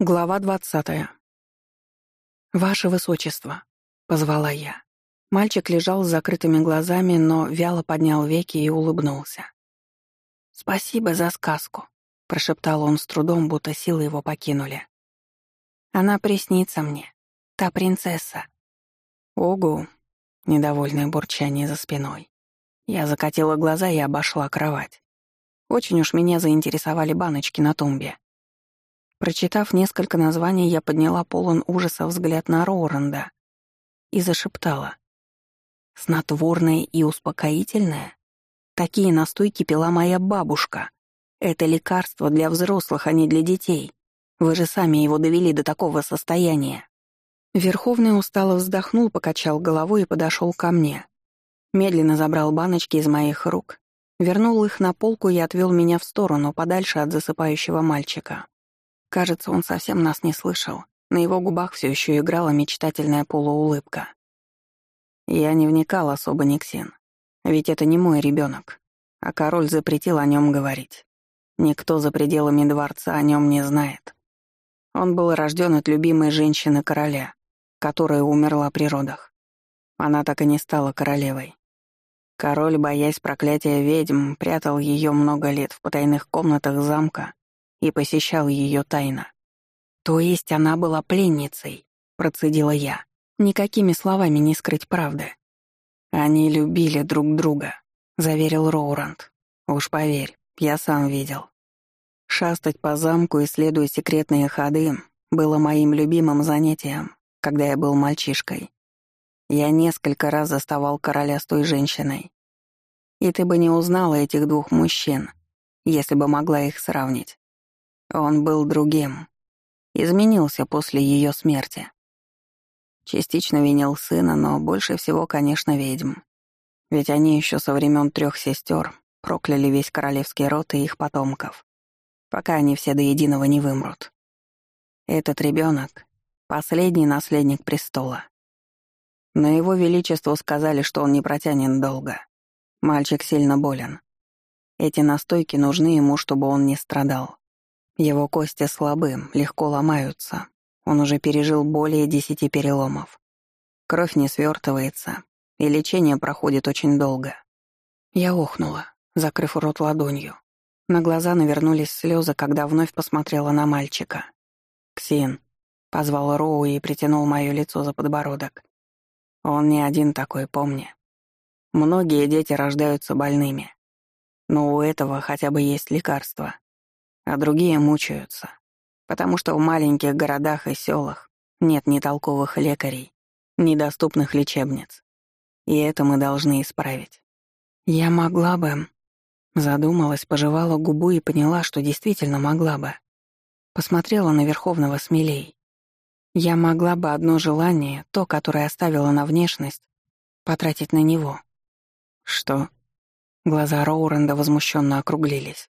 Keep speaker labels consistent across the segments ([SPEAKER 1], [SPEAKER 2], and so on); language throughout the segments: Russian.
[SPEAKER 1] Глава двадцатая. «Ваше Высочество», — позвала я. Мальчик лежал с закрытыми глазами, но вяло поднял веки и улыбнулся. «Спасибо за сказку», — прошептал он с трудом, будто силы его покинули. «Она приснится мне. Та принцесса». «Ого!» — недовольное бурчание за спиной. Я закатила глаза и обошла кровать. Очень уж меня заинтересовали баночки на тумбе. Прочитав несколько названий, я подняла полон ужаса взгляд на Роуренда и зашептала. «Снотворное и успокоительное? Такие настойки пила моя бабушка. Это лекарство для взрослых, а не для детей. Вы же сами его довели до такого состояния». Верховный устало вздохнул, покачал головой и подошел ко мне. Медленно забрал баночки из моих рук, вернул их на полку и отвел меня в сторону, подальше от засыпающего мальчика. Кажется, он совсем нас не слышал. На его губах все еще играла мечтательная полуулыбка. Я не вникал особо, Никсин. Ведь это не мой ребенок, а король запретил о нем говорить. Никто за пределами дворца о нем не знает. Он был рожден от любимой женщины короля, которая умерла при родах. Она так и не стала королевой. Король, боясь проклятия ведьм, прятал ее много лет в потайных комнатах замка и посещал ее тайно. То есть она была пленницей, процедила я. Никакими словами не скрыть правды. Они любили друг друга, заверил Роуранд. Уж поверь, я сам видел. Шастать по замку, исследуя секретные ходы, было моим любимым занятием, когда я был мальчишкой. Я несколько раз заставал короля с той женщиной. И ты бы не узнала этих двух мужчин, если бы могла их сравнить. Он был другим. Изменился после ее смерти. Частично винил сына, но больше всего, конечно, ведьм. Ведь они еще со времен трех сестер прокляли весь королевский род и их потомков, пока они все до единого не вымрут. Этот ребенок — последний наследник престола. Но его величеству сказали, что он не протянет долго. Мальчик сильно болен. Эти настойки нужны ему, чтобы он не страдал. Его кости слабы, легко ломаются. Он уже пережил более десяти переломов. Кровь не свертывается, и лечение проходит очень долго. Я охнула, закрыв рот ладонью. На глаза навернулись слезы, когда вновь посмотрела на мальчика. «Ксин», — позвал Роу и притянул мое лицо за подбородок. «Он не один такой, помни. Многие дети рождаются больными. Но у этого хотя бы есть лекарство а другие мучаются, потому что в маленьких городах и селах нет ни толковых лекарей, ни доступных лечебниц. И это мы должны исправить. Я могла бы... Задумалась, пожевала губу и поняла, что действительно могла бы. Посмотрела на Верховного смелей. Я могла бы одно желание, то, которое оставила на внешность, потратить на него. Что? Глаза Роуренда возмущенно округлились.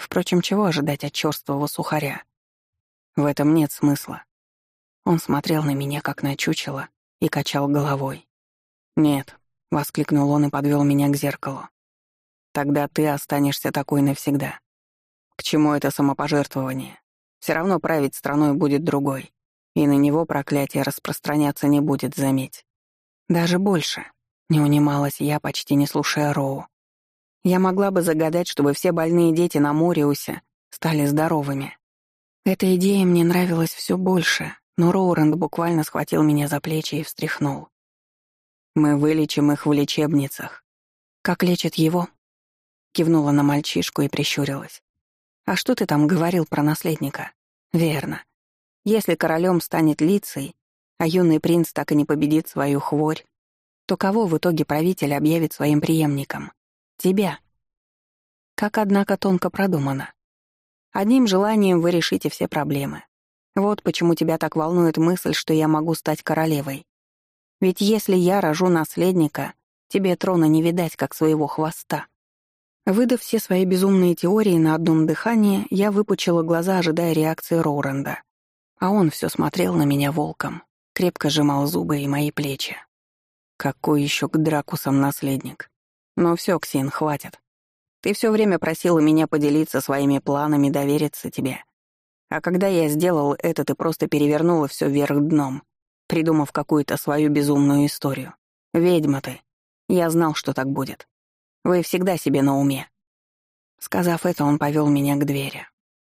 [SPEAKER 1] Впрочем, чего ожидать от черствого сухаря? В этом нет смысла. Он смотрел на меня, как на чучело, и качал головой. «Нет», — воскликнул он и подвел меня к зеркалу. «Тогда ты останешься такой навсегда. К чему это самопожертвование? Все равно править страной будет другой, и на него проклятие распространяться не будет, заметь. Даже больше. Не унималась я, почти не слушая Роу. Я могла бы загадать, чтобы все больные дети на Мориусе стали здоровыми. Эта идея мне нравилась все больше, но Роуранд буквально схватил меня за плечи и встряхнул. «Мы вылечим их в лечебницах». «Как лечат его?» Кивнула на мальчишку и прищурилась. «А что ты там говорил про наследника?» «Верно. Если королем станет лицей, а юный принц так и не победит свою хворь, то кого в итоге правитель объявит своим преемником? Тебя. Как, однако, тонко продумано. Одним желанием вы решите все проблемы. Вот почему тебя так волнует мысль, что я могу стать королевой. Ведь если я рожу наследника, тебе трона не видать, как своего хвоста. Выдав все свои безумные теории на одном дыхании, я выпучила глаза, ожидая реакции Роуренда. А он все смотрел на меня волком, крепко сжимал зубы и мои плечи. Какой еще к Дракусам наследник? «Ну все, Ксин, хватит. Ты все время просила меня поделиться своими планами, довериться тебе. А когда я сделал это, ты просто перевернула все вверх дном, придумав какую-то свою безумную историю. Ведьма ты. Я знал, что так будет. Вы всегда себе на уме». Сказав это, он повел меня к двери.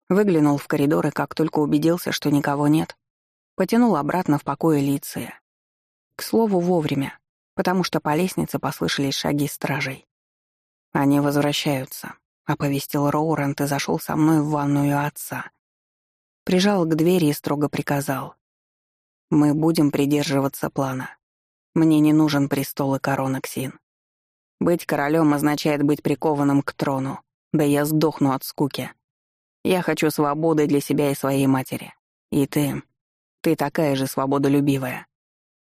[SPEAKER 1] Выглянул в коридор и, как только убедился, что никого нет, потянул обратно в покое Лиция. К слову, вовремя, потому что по лестнице послышались шаги стражей. «Они возвращаются», — оповестил Роурант и зашел со мной в ванную отца. Прижал к двери и строго приказал. «Мы будем придерживаться плана. Мне не нужен престол и корона, Ксин. Быть королем означает быть прикованным к трону, да я сдохну от скуки. Я хочу свободы для себя и своей матери. И ты... Ты такая же свободолюбивая.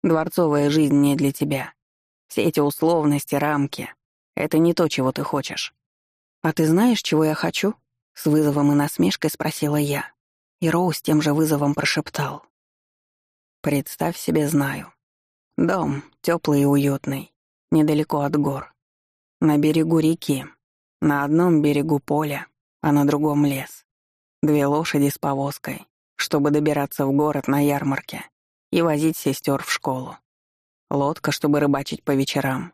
[SPEAKER 1] Дворцовая жизнь не для тебя. Все эти условности, рамки — это не то, чего ты хочешь. «А ты знаешь, чего я хочу?» — с вызовом и насмешкой спросила я. И Роу с тем же вызовом прошептал. «Представь себе, знаю. Дом, теплый и уютный, недалеко от гор. На берегу реки. На одном берегу поля, а на другом лес. Две лошади с повозкой, чтобы добираться в город на ярмарке и возить сестер в школу. Лодка, чтобы рыбачить по вечерам.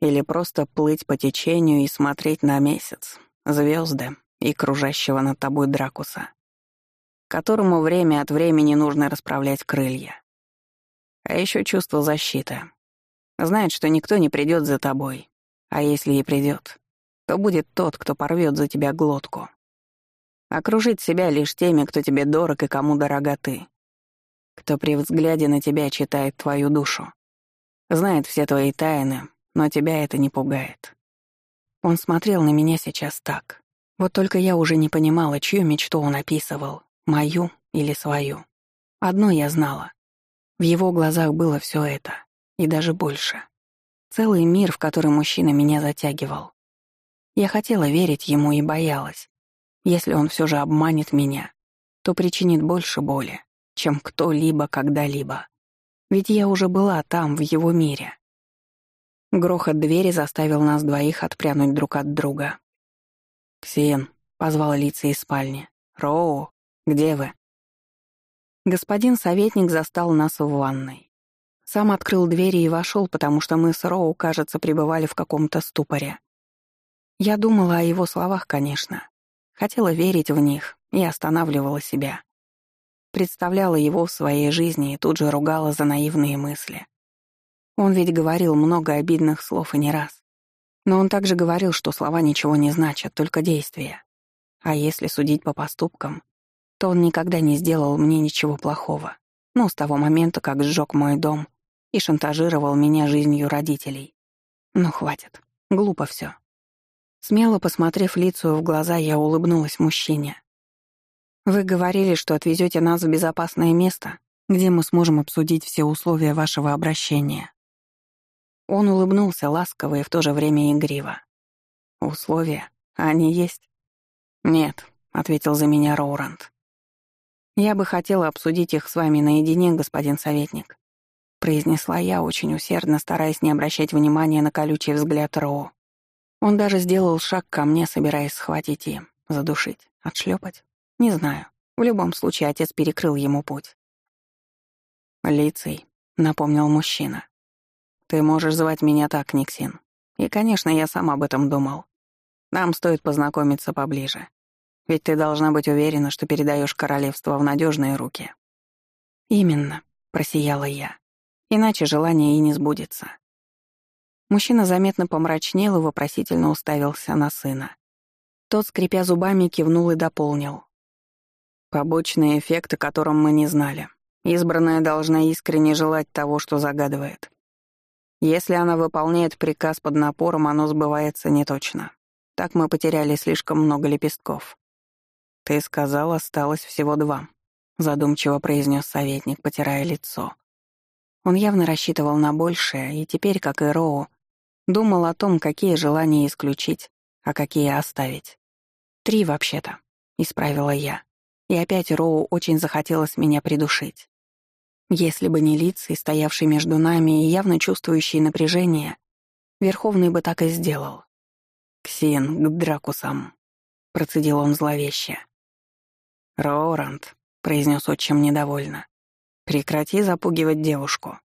[SPEAKER 1] Или просто плыть по течению и смотреть на месяц, звезды и кружащего над тобой Дракуса, которому время от времени нужно расправлять крылья. А еще чувство защиты. Знает, что никто не придет за тобой, а если и придет, то будет тот, кто порвет за тебя глотку. Окружить себя лишь теми, кто тебе дорог и кому дорога ты. Кто при взгляде на тебя читает твою душу. Знает все твои тайны, но тебя это не пугает. Он смотрел на меня сейчас так. Вот только я уже не понимала, чью мечту он описывал, мою или свою. Одно я знала. В его глазах было все это, и даже больше. Целый мир, в который мужчина меня затягивал. Я хотела верить ему и боялась. Если он все же обманет меня, то причинит больше боли, чем кто-либо когда-либо. Ведь я уже была там, в его мире. Грохот двери заставил нас двоих отпрянуть друг от друга. «Ксен», — позвал лица из спальни. «Роу, где вы?» Господин советник застал нас в ванной. Сам открыл двери и вошел, потому что мы с Роу, кажется, пребывали в каком-то ступоре. Я думала о его словах, конечно. Хотела верить в них и останавливала себя. Представляла его в своей жизни и тут же ругала за наивные мысли. Он ведь говорил много обидных слов и не раз. Но он также говорил, что слова ничего не значат, только действия. А если судить по поступкам, то он никогда не сделал мне ничего плохого. Ну, с того момента, как сжег мой дом и шантажировал меня жизнью родителей. Ну, хватит. Глупо все. Смело посмотрев лицу в глаза, я улыбнулась мужчине. «Вы говорили, что отвезете нас в безопасное место, где мы сможем обсудить все условия вашего обращения». Он улыбнулся ласково и в то же время игриво. «Условия? Они есть?» «Нет», — ответил за меня Роуранд. «Я бы хотела обсудить их с вами наедине, господин советник», — произнесла я, очень усердно стараясь не обращать внимания на колючий взгляд Роу. Он даже сделал шаг ко мне, собираясь схватить и задушить, отшлепать. Не знаю. В любом случае, отец перекрыл ему путь. «Лицей», — напомнил мужчина. «Ты можешь звать меня так, Никсин. И, конечно, я сам об этом думал. Нам стоит познакомиться поближе. Ведь ты должна быть уверена, что передаешь королевство в надежные руки. Именно, просияла я. Иначе желание и не сбудется. Мужчина заметно помрачнел и вопросительно уставился на сына. Тот, скрипя зубами, кивнул и дополнил. Побочный эффект, о котором мы не знали. Избранная должна искренне желать того, что загадывает. Если она выполняет приказ под напором, оно сбывается неточно. Так мы потеряли слишком много лепестков. «Ты сказал, осталось всего два», — задумчиво произнес советник, потирая лицо. Он явно рассчитывал на большее, и теперь, как и Роу, думал о том, какие желания исключить, а какие оставить. «Три, вообще-то», — исправила я. И опять Роу очень захотелось меня придушить. Если бы не лица, стоявший между нами и явно чувствующий напряжение, Верховный бы так и сделал. «Ксен, к Дракусам», — процедил он зловеще. «Роурант», — произнес отчим недовольно, — «прекрати запугивать девушку.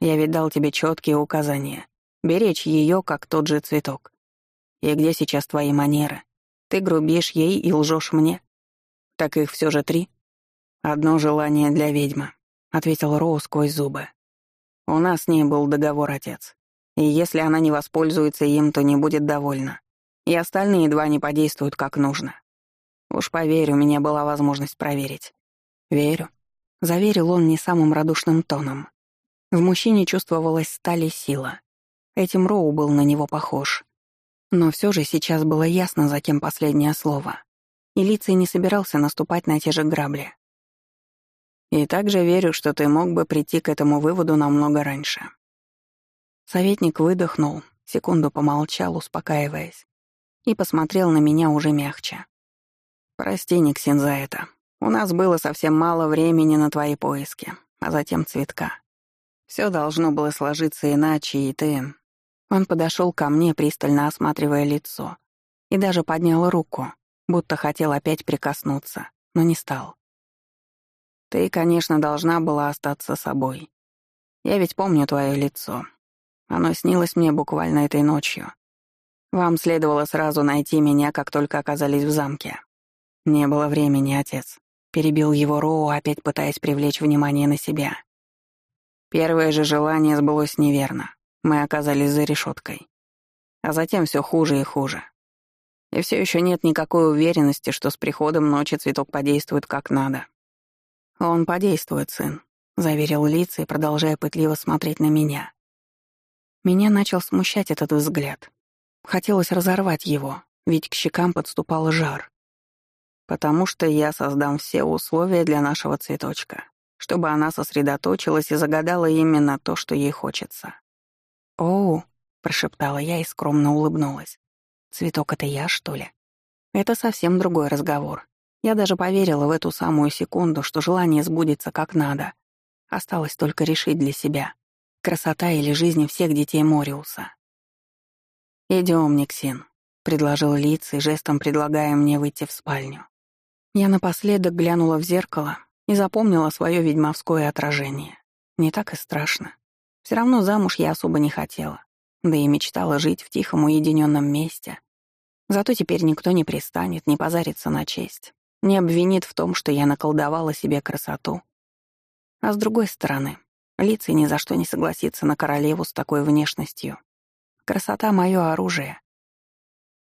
[SPEAKER 1] Я ведь дал тебе четкие указания. Беречь ее, как тот же цветок. И где сейчас твои манеры? Ты грубишь ей и лжешь мне? Так их все же три. Одно желание для ведьмы, ответил Роу сквозь зубы. У нас с ней был договор, отец. И если она не воспользуется им, то не будет довольна. И остальные два не подействуют как нужно. Уж поверь, у меня была возможность проверить. Верю. Заверил он не самым радушным тоном. В мужчине чувствовалась сталь и сила. Этим Роу был на него похож. Но все же сейчас было ясно, за кем последнее слово. И Лицей не собирался наступать на те же грабли. И также верю, что ты мог бы прийти к этому выводу намного раньше. Советник выдохнул, секунду помолчал, успокаиваясь, и посмотрел на меня уже мягче. «Прости, Никсин, за это. У нас было совсем мало времени на твои поиски, а затем цветка. Все должно было сложиться иначе, и ты...» Он подошел ко мне, пристально осматривая лицо, и даже поднял руку, будто хотел опять прикоснуться, но не стал. «Ты, конечно, должна была остаться собой. Я ведь помню твое лицо. Оно снилось мне буквально этой ночью. Вам следовало сразу найти меня, как только оказались в замке. Не было времени, отец». Перебил его Роу, опять пытаясь привлечь внимание на себя. Первое же желание сбылось неверно. Мы оказались за решеткой. А затем все хуже и хуже. И все еще нет никакой уверенности, что с приходом ночи цветок подействует как надо. Он подействует, сын, заверил лицей, продолжая пытливо смотреть на меня. Меня начал смущать этот взгляд. Хотелось разорвать его, ведь к щекам подступал жар. Потому что я создам все условия для нашего цветочка чтобы она сосредоточилась и загадала именно то, что ей хочется. «Оу», — прошептала я и скромно улыбнулась. «Цветок — это я, что ли?» Это совсем другой разговор. Я даже поверила в эту самую секунду, что желание сбудется как надо. Осталось только решить для себя, красота или жизнь всех детей Мориуса. «Идем, Никсин», — предложил Лиц и жестом предлагая мне выйти в спальню. Я напоследок глянула в зеркало и запомнила свое ведьмовское отражение. Не так и страшно. Все равно замуж я особо не хотела, да и мечтала жить в тихом уединенном месте. Зато теперь никто не пристанет, не позарится на честь, не обвинит в том, что я наколдовала себе красоту. А с другой стороны, Лицей ни за что не согласится на королеву с такой внешностью. Красота — мое оружие.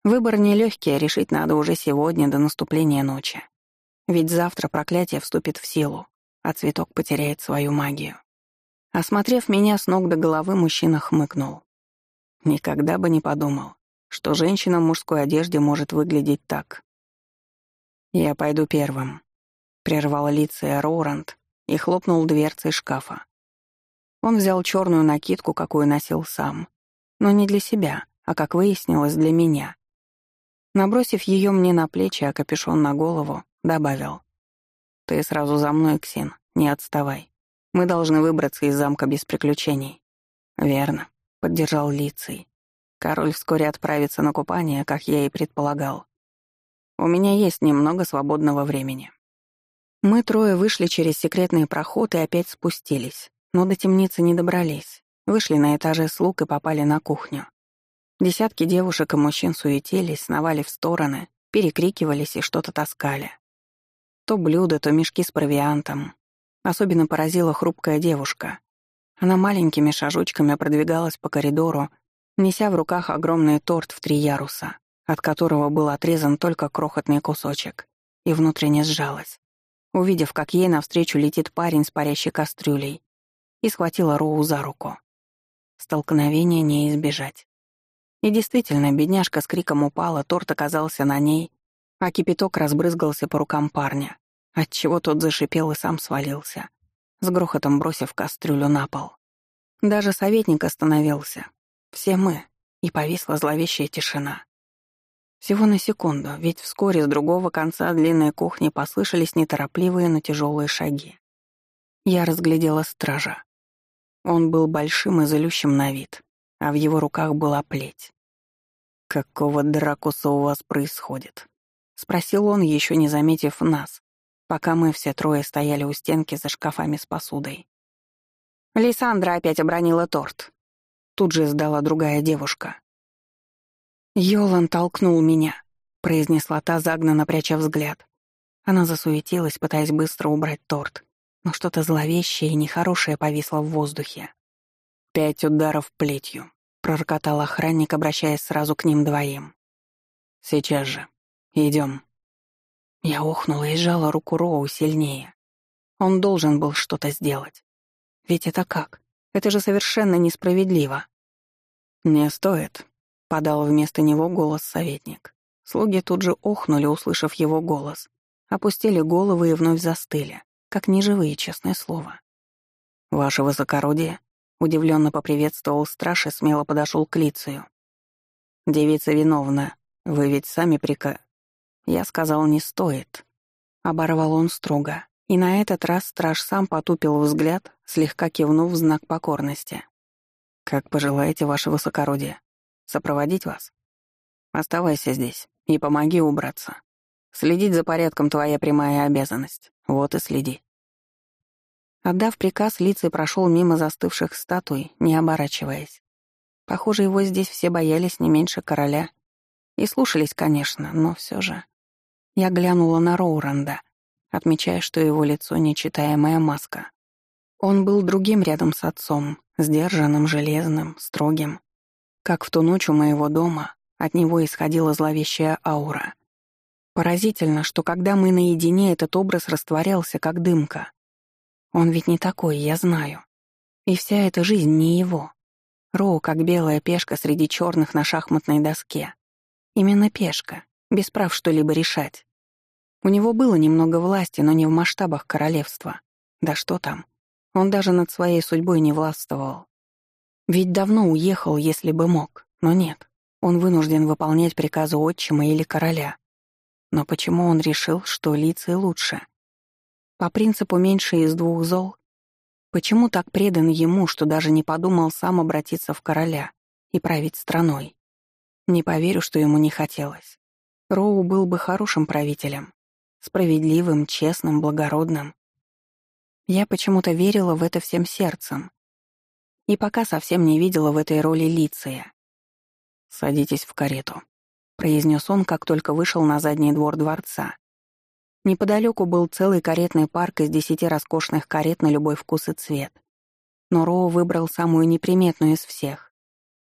[SPEAKER 1] Выбор нелегкий, а решить надо уже сегодня, до наступления ночи. Ведь завтра проклятие вступит в силу, а цветок потеряет свою магию. Осмотрев меня с ног до головы, мужчина хмыкнул. Никогда бы не подумал, что женщина в мужской одежде может выглядеть так. «Я пойду первым», — прервал лице Роурант и хлопнул дверцей шкафа. Он взял черную накидку, какую носил сам, но не для себя, а, как выяснилось, для меня. Набросив ее мне на плечи, а капюшон на голову, Добавил. «Ты сразу за мной, Ксин, не отставай. Мы должны выбраться из замка без приключений». «Верно», — поддержал Лицей. «Король вскоре отправится на купание, как я и предполагал. У меня есть немного свободного времени». Мы трое вышли через секретный проход и опять спустились, но до темницы не добрались. Вышли на этаже слуг и попали на кухню. Десятки девушек и мужчин суетились, сновали в стороны, перекрикивались и что-то таскали. То блюда, то мешки с провиантом. Особенно поразила хрупкая девушка. Она маленькими шажочками продвигалась по коридору, неся в руках огромный торт в три яруса, от которого был отрезан только крохотный кусочек, и внутренне сжалась, увидев, как ей навстречу летит парень с парящей кастрюлей, и схватила Роу за руку. Столкновения не избежать. И действительно, бедняжка с криком упала, торт оказался на ней, а кипяток разбрызгался по рукам парня, отчего тот зашипел и сам свалился, с грохотом бросив кастрюлю на пол. Даже советник остановился. Все мы, и повисла зловещая тишина. Всего на секунду, ведь вскоре с другого конца длинной кухни послышались неторопливые, но тяжелые шаги. Я разглядела стража. Он был большим и залющим на вид, а в его руках была плеть. «Какого дракуса у вас происходит?» — спросил он, еще не заметив нас, пока мы все трое стояли у стенки за шкафами с посудой. Лиссандра опять обронила торт. Тут же сдала другая девушка. «Йолан толкнул меня», — произнесла та, загнанно пряча взгляд. Она засуетилась, пытаясь быстро убрать торт, но что-то зловещее и нехорошее повисло в воздухе. «Пять ударов плетью», — пророкотал охранник, обращаясь сразу к ним двоим. «Сейчас же. Идем. Я охнула и сжала руку Роу сильнее. Он должен был что-то сделать. Ведь это как? Это же совершенно несправедливо. «Не стоит», — подал вместо него голос советник. Слуги тут же охнули, услышав его голос. Опустили головы и вновь застыли, как неживые, честное слово. «Ваше высокородие», — удивленно поприветствовал страж и смело подошел к Лицию. «Девица виновна. Вы ведь сами прика...» Я сказал, не стоит. Оборвал он строго. И на этот раз страж сам потупил взгляд, слегка кивнув в знак покорности. «Как пожелаете, ваше высокородие. Сопроводить вас? Оставайся здесь и помоги убраться. Следить за порядком — твоя прямая обязанность. Вот и следи». Отдав приказ, Лицей прошел мимо застывших статуй, не оборачиваясь. Похоже, его здесь все боялись не меньше короля. И слушались, конечно, но все же. Я глянула на Роуранда — отмечая, что его лицо — нечитаемая маска. Он был другим рядом с отцом, сдержанным, железным, строгим. Как в ту ночь у моего дома, от него исходила зловещая аура. Поразительно, что когда мы наедине, этот образ растворялся, как дымка. Он ведь не такой, я знаю. И вся эта жизнь не его. Роу, как белая пешка среди черных на шахматной доске. Именно пешка, без прав что-либо решать. У него было немного власти, но не в масштабах королевства. Да что там. Он даже над своей судьбой не властвовал. Ведь давно уехал, если бы мог, но нет. Он вынужден выполнять приказы отчима или короля. Но почему он решил, что лицей лучше? По принципу меньше из двух зол? Почему так предан ему, что даже не подумал сам обратиться в короля и править страной? Не поверю, что ему не хотелось. Роу был бы хорошим правителем, Справедливым, честным, благородным. Я почему-то верила в это всем сердцем. И пока совсем не видела в этой роли Лиция. «Садитесь в карету», — произнес он, как только вышел на задний двор дворца. Неподалеку был целый каретный парк из десяти роскошных карет на любой вкус и цвет. Но Роу выбрал самую неприметную из всех.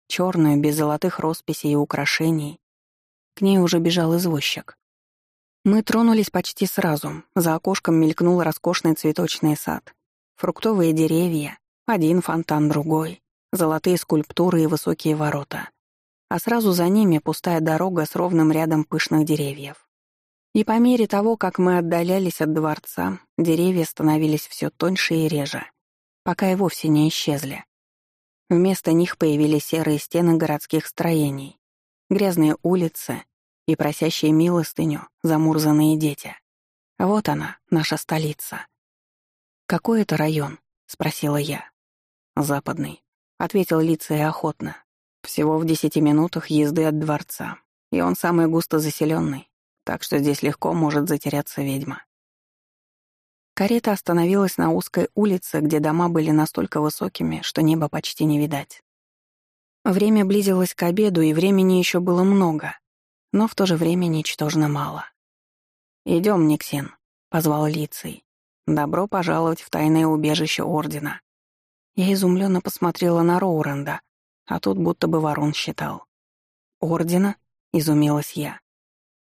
[SPEAKER 1] Черную, без золотых росписей и украшений. К ней уже бежал извозчик. Мы тронулись почти сразу. За окошком мелькнул роскошный цветочный сад. Фруктовые деревья, один фонтан, другой, золотые скульптуры и высокие ворота. А сразу за ними пустая дорога с ровным рядом пышных деревьев. И по мере того, как мы отдалялись от дворца, деревья становились все тоньше и реже, пока и вовсе не исчезли. Вместо них появились серые стены городских строений, грязные улицы и просящие милостыню замурзанные дети. Вот она, наша столица. «Какой это район?» — спросила я. «Западный», — ответил Лицей охотно. «Всего в десяти минутах езды от дворца, и он самый густо заселенный, так что здесь легко может затеряться ведьма». Карета остановилась на узкой улице, где дома были настолько высокими, что небо почти не видать. Время близилось к обеду, и времени еще было много но в то же время ничтожно мало. «Идем, Никсин», — позвал Лицей. «Добро пожаловать в тайное убежище Ордена». Я изумленно посмотрела на Роуренда, а тут будто бы ворон считал. «Ордена?» — изумилась я.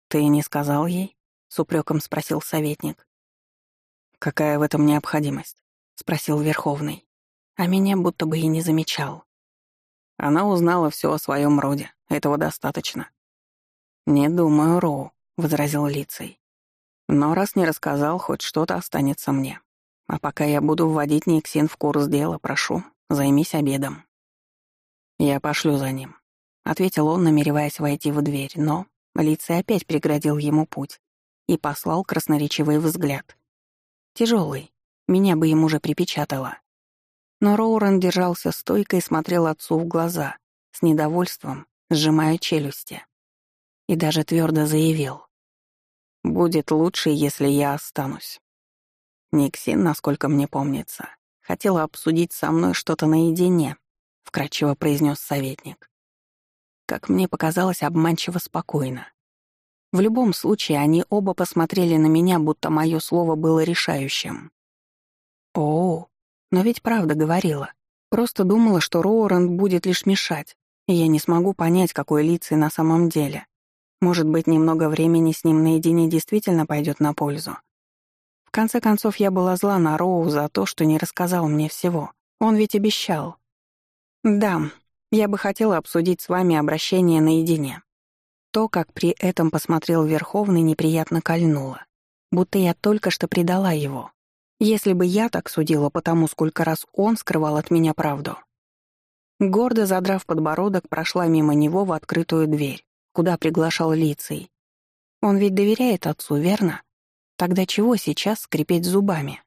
[SPEAKER 1] «Ты не сказал ей?» — с упреком спросил советник. «Какая в этом необходимость?» — спросил Верховный. А меня будто бы и не замечал. Она узнала все о своем роде. Этого достаточно. «Не думаю, Роу», — возразил Лицей. «Но раз не рассказал, хоть что-то останется мне. А пока я буду вводить Никсин в курс дела, прошу, займись обедом». «Я пошлю за ним», — ответил он, намереваясь войти в дверь, но Лицей опять преградил ему путь и послал красноречивый взгляд. Тяжелый, меня бы ему уже припечатало. Но Роурен держался стойко и смотрел отцу в глаза, с недовольством, сжимая челюсти и даже твердо заявил. Будет лучше, если я останусь. Никсин, насколько мне помнится, хотела обсудить со мной что-то наедине, вкратчиво произнес советник. Как мне показалось, обманчиво спокойно. В любом случае, они оба посмотрели на меня, будто мое слово было решающим. О, но ведь правда говорила. Просто думала, что Роуранд будет лишь мешать, и я не смогу понять, какой лицей на самом деле. Может быть, немного времени с ним наедине действительно пойдет на пользу. В конце концов, я была зла на Роу за то, что не рассказал мне всего. Он ведь обещал. Да, я бы хотела обсудить с вами обращение наедине. То, как при этом посмотрел Верховный, неприятно кольнуло. Будто я только что предала его. Если бы я так судила по тому, сколько раз он скрывал от меня правду. Гордо задрав подбородок, прошла мимо него в открытую дверь, куда приглашал Лицей. Он ведь доверяет отцу, верно? Тогда чего сейчас скрипеть зубами?